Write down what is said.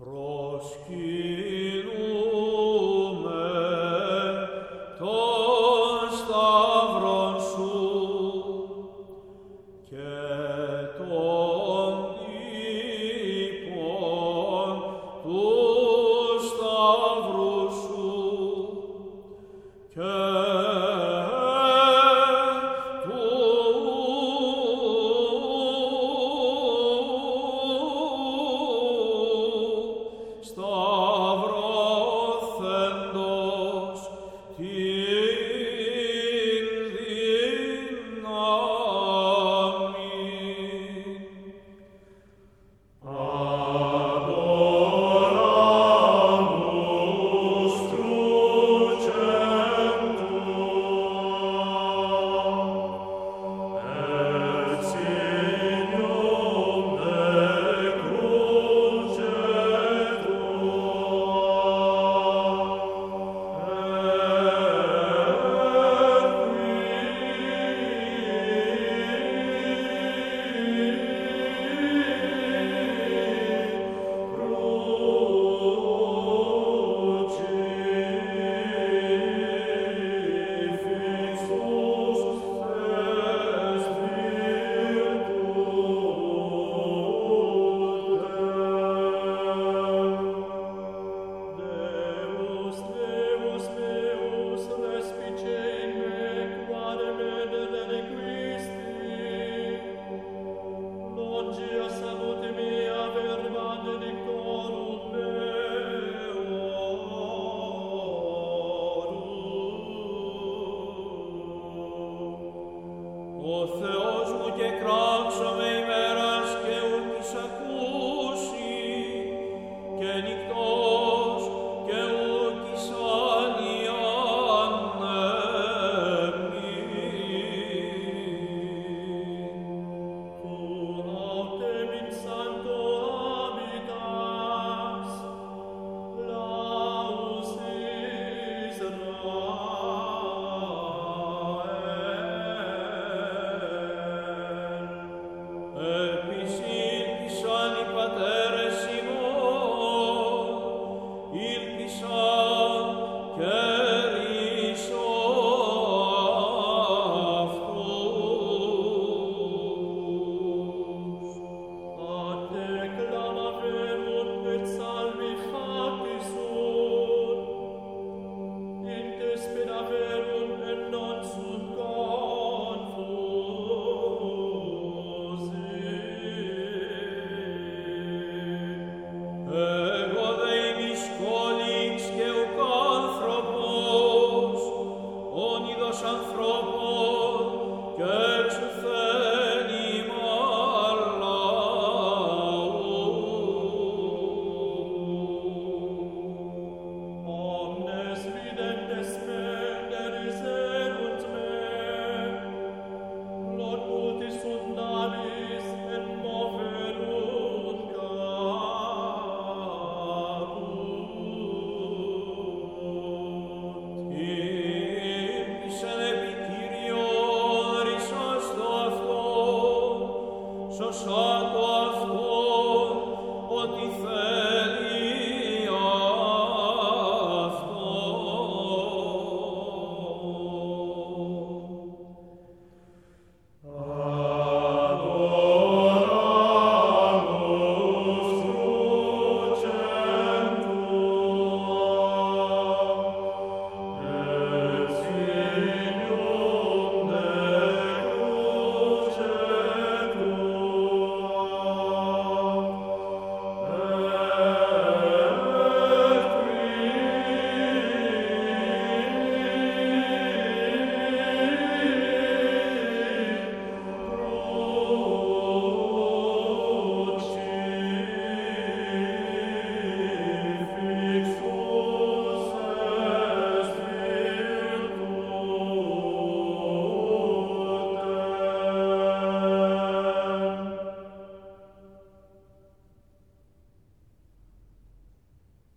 Proski 것은 be Pisciano